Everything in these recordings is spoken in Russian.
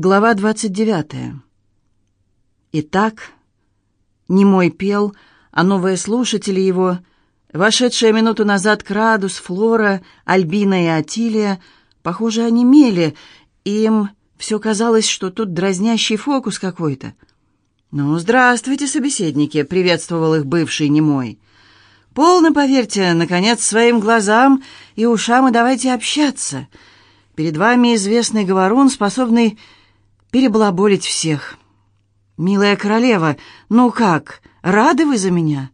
Глава 29. Итак, немой пел, а новые слушатели его, вошедшие минуту назад Крадус, Флора, Альбина и Атилия, похоже, онемели, им все казалось, что тут дразнящий фокус какой-то. «Ну, здравствуйте, собеседники!» — приветствовал их бывший немой. «Полно поверьте, наконец, своим глазам и ушам, и давайте общаться. Перед вами известный говорун, способный перебалаболить всех. «Милая королева, ну как, рады вы за меня?»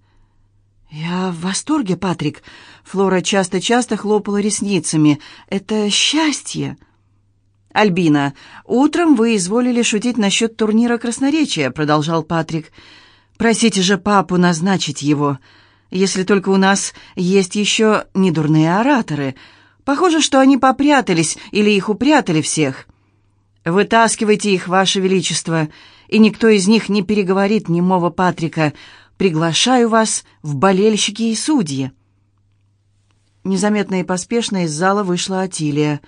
«Я в восторге, Патрик». Флора часто-часто хлопала ресницами. «Это счастье!» «Альбина, утром вы изволили шутить насчет турнира красноречия», — продолжал Патрик. «Просите же папу назначить его, если только у нас есть еще недурные ораторы. Похоже, что они попрятались или их упрятали всех». «Вытаскивайте их, Ваше Величество, и никто из них не переговорит немого Патрика. Приглашаю вас в болельщики и судьи». Незаметно и поспешно из зала вышла Атилия.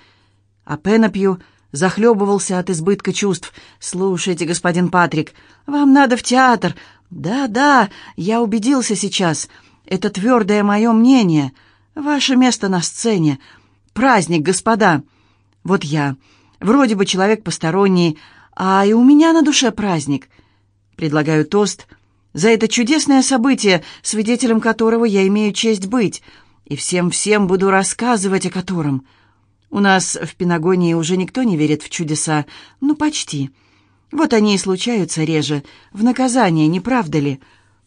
А Пенопью захлебывался от избытка чувств. «Слушайте, господин Патрик, вам надо в театр». «Да, да, я убедился сейчас. Это твердое мое мнение. Ваше место на сцене. Праздник, господа. Вот я, Вроде бы человек посторонний, а и у меня на душе праздник. Предлагаю тост за это чудесное событие, свидетелем которого я имею честь быть, и всем-всем буду рассказывать о котором. У нас в Пенагонии уже никто не верит в чудеса, ну почти. Вот они и случаются реже, в наказание, не правда ли?»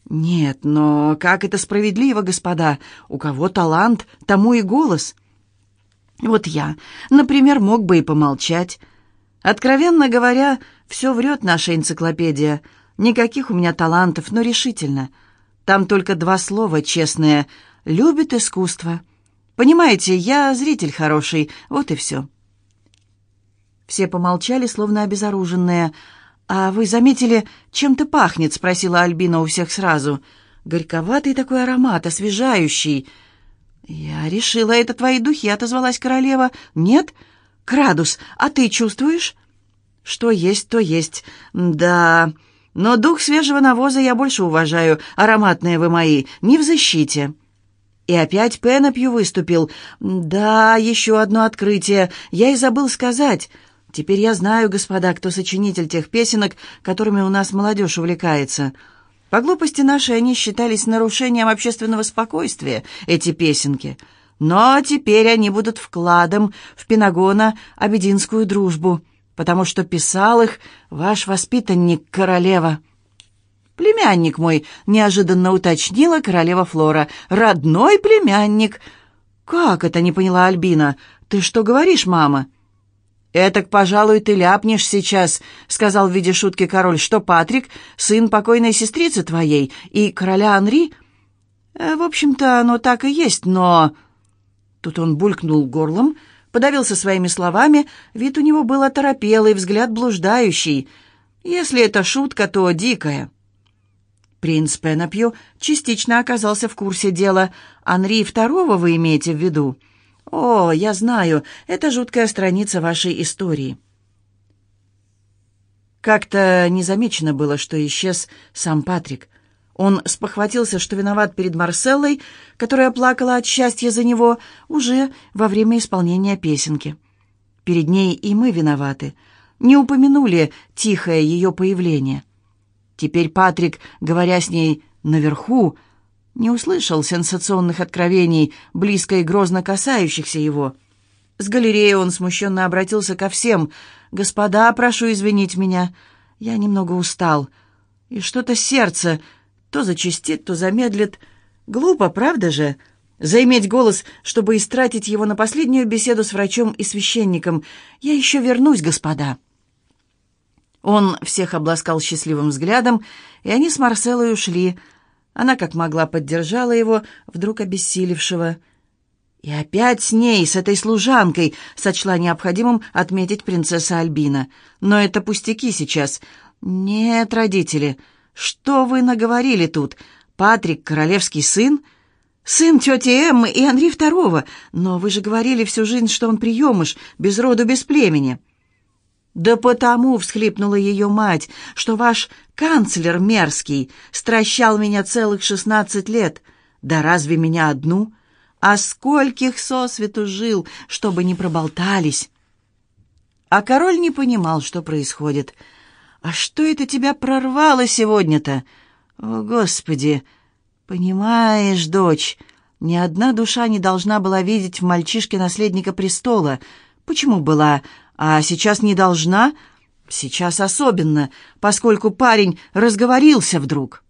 «Нет, но как это справедливо, господа? У кого талант, тому и голос. Вот я, например, мог бы и помолчать. Откровенно говоря, все врет наша энциклопедия. Никаких у меня талантов, но решительно. Там только два слова честные. «Любит искусство». Понимаете, я зритель хороший, вот и все. Все помолчали, словно обезоруженные. «А вы заметили, чем-то пахнет?» — спросила Альбина у всех сразу. «Горьковатый такой аромат, освежающий». «Я решила, это твои духи», — отозвалась королева. «Нет? Крадус, а ты чувствуешь?» «Что есть, то есть. Да, но дух свежего навоза я больше уважаю. Ароматные вы мои, не в защите». И опять Пенопью выступил. «Да, еще одно открытие. Я и забыл сказать. Теперь я знаю, господа, кто сочинитель тех песенок, которыми у нас молодежь увлекается». По глупости нашей они считались нарушением общественного спокойствия, эти песенки. Но теперь они будут вкладом в Пенагона обединскую дружбу, потому что писал их ваш воспитанник, королева. «Племянник мой», — неожиданно уточнила королева Флора. «Родной племянник». «Как это?» — не поняла Альбина. «Ты что говоришь, мама?» «Этак, пожалуй, ты ляпнешь сейчас», — сказал в виде шутки король, «что Патрик — сын покойной сестрицы твоей и короля Анри». Э, «В общем-то, оно так и есть, но...» Тут он булькнул горлом, подавился своими словами, вид у него был оторопелый, взгляд блуждающий. «Если это шутка, то дикая». Принц Пенопью частично оказался в курсе дела. «Анри второго вы имеете в виду?» «О, я знаю, это жуткая страница вашей истории». Как-то незамечено было, что исчез сам Патрик. Он спохватился, что виноват перед Марселлой, которая плакала от счастья за него уже во время исполнения песенки. Перед ней и мы виноваты. Не упомянули тихое ее появление. Теперь Патрик, говоря с ней наверху, не услышал сенсационных откровений, близко и грозно касающихся его. С галереи он смущенно обратился ко всем. «Господа, прошу извинить меня. Я немного устал. И что-то сердце то зачастит, то замедлит. Глупо, правда же?» Заиметь голос, чтобы истратить его на последнюю беседу с врачом и священником. Я еще вернусь, господа». Он всех обласкал счастливым взглядом, и они с Марселой ушли, она как могла поддержала его, вдруг обессилевшего. И опять с ней, с этой служанкой, сочла необходимым отметить принцесса Альбина. Но это пустяки сейчас. Нет, родители, что вы наговорили тут? Патрик — королевский сын? Сын тети Эммы и Анри Второго. Но вы же говорили всю жизнь, что он приемыш, без роду, без племени. «Да потому», — всхлипнула ее мать, — «что ваш канцлер мерзкий стращал меня целых шестнадцать лет. Да разве меня одну? А скольких сосвету жил, чтобы не проболтались?» А король не понимал, что происходит. «А что это тебя прорвало сегодня-то? О, Господи!» «Понимаешь, дочь, ни одна душа не должна была видеть в мальчишке наследника престола. Почему была? А сейчас не должна? Сейчас особенно, поскольку парень разговорился вдруг».